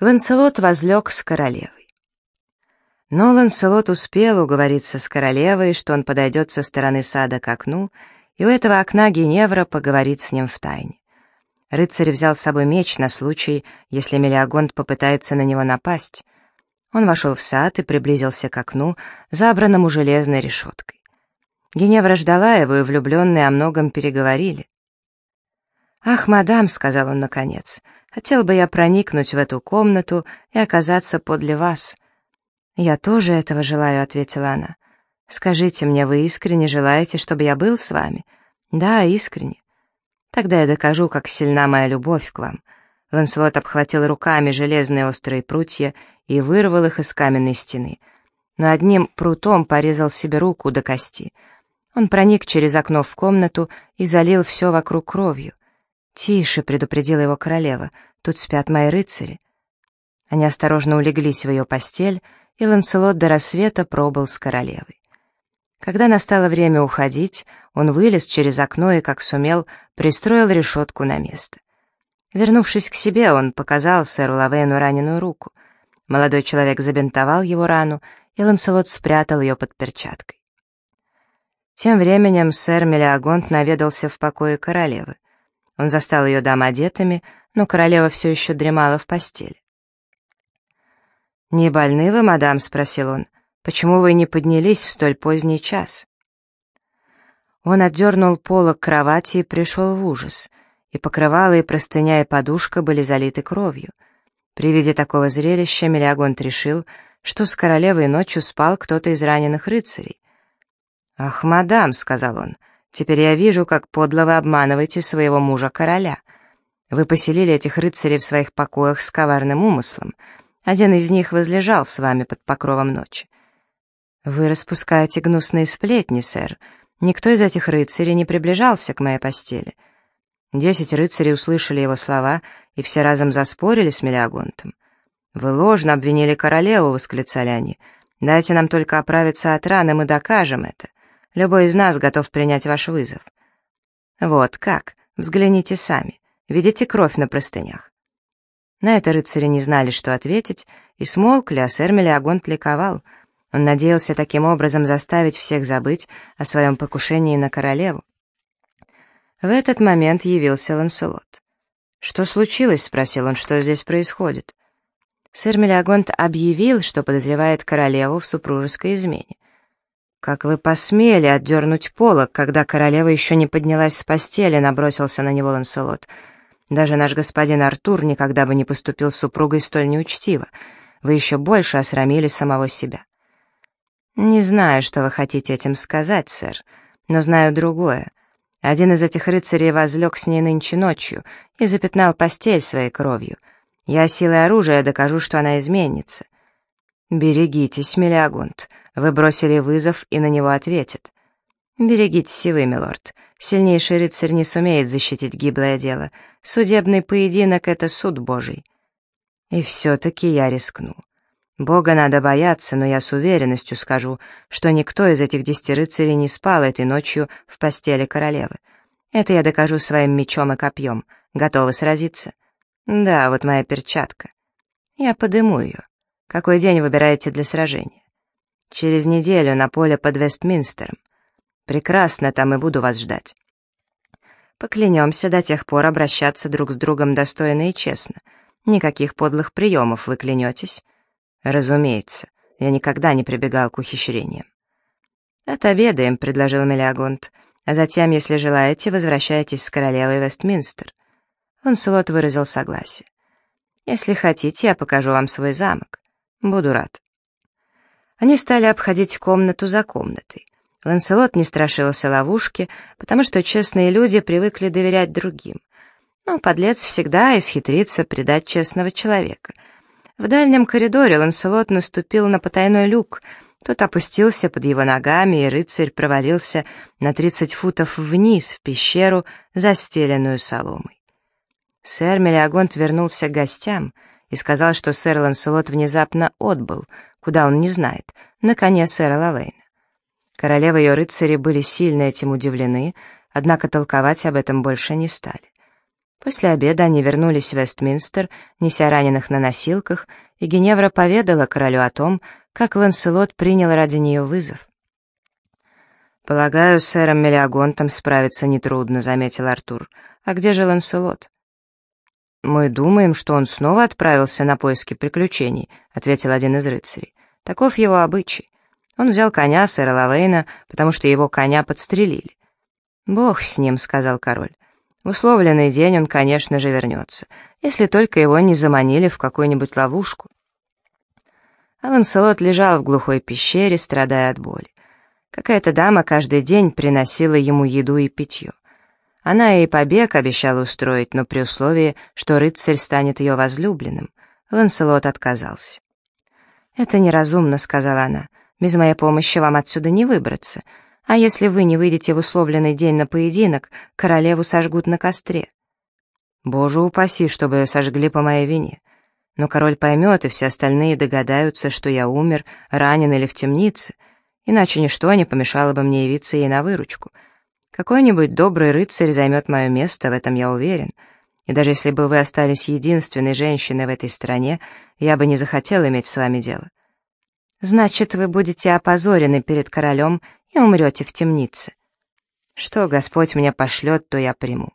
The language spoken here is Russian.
Ланселот возлег с королевой. Но Ланселот успел уговориться с королевой, что он подойдет со стороны сада к окну, и у этого окна Геневра поговорит с ним в тайне. Рыцарь взял с собой меч на случай, если Мелиагонт попытается на него напасть. Он вошел в сад и приблизился к окну, забранному железной решеткой. Геневра ждала его, и влюбленные о многом переговорили. «Ах, мадам», — сказал он наконец, — Хотел бы я проникнуть в эту комнату и оказаться подле вас». «Я тоже этого желаю», — ответила она. «Скажите мне, вы искренне желаете, чтобы я был с вами?» «Да, искренне». «Тогда я докажу, как сильна моя любовь к вам». Ланселот обхватил руками железные острые прутья и вырвал их из каменной стены. Но одним прутом порезал себе руку до кости. Он проник через окно в комнату и залил все вокруг кровью. «Тише», — предупредила его королева, — «тут спят мои рыцари». Они осторожно улеглись в ее постель, и Ланселот до рассвета пробыл с королевой. Когда настало время уходить, он вылез через окно и, как сумел, пристроил решетку на место. Вернувшись к себе, он показал сэру Лавейну раненую руку. Молодой человек забинтовал его рану, и Ланселот спрятал ее под перчаткой. Тем временем сэр Мелиагонт наведался в покое королевы. Он застал ее дам одетыми, но королева все еще дремала в постели. «Не больны вы, мадам?» — спросил он. «Почему вы не поднялись в столь поздний час?» Он отдернул полок кровати и пришел в ужас, и покрывало, и простыня, и подушка были залиты кровью. При виде такого зрелища Мелиагонт решил, что с королевой ночью спал кто-то из раненых рыцарей. «Ах, мадам», — сказал он, Теперь я вижу, как подло вы обманываете своего мужа-короля. Вы поселили этих рыцарей в своих покоях с коварным умыслом. Один из них возлежал с вами под покровом ночи. Вы распускаете гнусные сплетни, сэр. Никто из этих рыцарей не приближался к моей постели. Десять рыцарей услышали его слова и все разом заспорили с Мелиагонтом. «Вы ложно обвинили королеву», — восклицали они. «Дайте нам только оправиться от раны, мы докажем это. Любой из нас готов принять ваш вызов. Вот как, взгляните сами. Видите кровь на простынях? На это рыцари не знали, что ответить, и смолкли, а сэр Мелиагонт ликовал. Он надеялся таким образом заставить всех забыть о своем покушении на королеву. В этот момент явился Ланселот. «Что случилось?» — спросил он, — «что здесь происходит?» Сэр Мелиагонт объявил, что подозревает королеву в супружеской измене. «Как вы посмели отдернуть полок, когда королева еще не поднялась с постели?» — набросился на него Ланселот. «Даже наш господин Артур никогда бы не поступил с супругой столь неучтиво. Вы еще больше осрамили самого себя». «Не знаю, что вы хотите этим сказать, сэр, но знаю другое. Один из этих рыцарей возлег с ней нынче ночью и запятнал постель своей кровью. Я силой оружия докажу, что она изменится». «Берегитесь, Мелиагунт. Вы бросили вызов, и на него ответят. Берегитесь и вы, милорд. Сильнейший рыцарь не сумеет защитить гиблое дело. Судебный поединок — это суд Божий. И все-таки я рискну. Бога надо бояться, но я с уверенностью скажу, что никто из этих десяти рыцарей не спал этой ночью в постели королевы. Это я докажу своим мечом и копьем. Готовы сразиться? Да, вот моя перчатка. Я подыму ее. Какой день выбираете для сражения? Через неделю на поле под Вестминстером. Прекрасно, там и буду вас ждать. Поклянемся до тех пор обращаться друг с другом достойно и честно. Никаких подлых приемов вы клянетесь? Разумеется, я никогда не прибегал к ухищрениям. «Отобедаем», — предложил Мелиагонт, «а затем, если желаете, возвращайтесь с королевой Вестминстер». Ланселот выразил согласие. «Если хотите, я покажу вам свой замок. Буду рад». Они стали обходить комнату за комнатой. Ланселот не страшился ловушки, потому что честные люди привыкли доверять другим. Но подлец всегда исхитрится предать честного человека. В дальнем коридоре Ланселот наступил на потайной люк. Тот опустился под его ногами, и рыцарь провалился на тридцать футов вниз в пещеру, застеленную соломой. Сэр Мелиагонт вернулся к гостям и сказал, что сэр Ланселот внезапно отбыл — куда он не знает, на коне сэра Лавейна. Королева и ее рыцари были сильно этим удивлены, однако толковать об этом больше не стали. После обеда они вернулись в Вестминстер, неся раненых на носилках, и Геневра поведала королю о том, как Ланселот принял ради нее вызов. «Полагаю, с сэром Мелиагонтом справиться нетрудно», — заметил Артур. «А где же Ланселот?» «Мы думаем, что он снова отправился на поиски приключений», — ответил один из рыцарей. «Таков его обычай. Он взял коня сэра Лавейна, потому что его коня подстрелили». «Бог с ним», — сказал король. «В условленный день он, конечно же, вернется, если только его не заманили в какую-нибудь ловушку». А лежал в глухой пещере, страдая от боли. Какая-то дама каждый день приносила ему еду и питье. Она и побег обещала устроить, но при условии, что рыцарь станет ее возлюбленным. Ланселот отказался. «Это неразумно», — сказала она. «Без моей помощи вам отсюда не выбраться. А если вы не выйдете в условленный день на поединок, королеву сожгут на костре». «Боже упаси, чтобы сожгли по моей вине. Но король поймет, и все остальные догадаются, что я умер, ранен или в темнице, иначе ничто не помешало бы мне явиться ей на выручку. Какой-нибудь добрый рыцарь займет мое место, в этом я уверен. И даже если бы вы остались единственной женщиной в этой стране, я бы не захотел иметь с вами дело. Значит, вы будете опозорены перед королем и умрете в темнице. Что Господь мне пошлет, то я приму.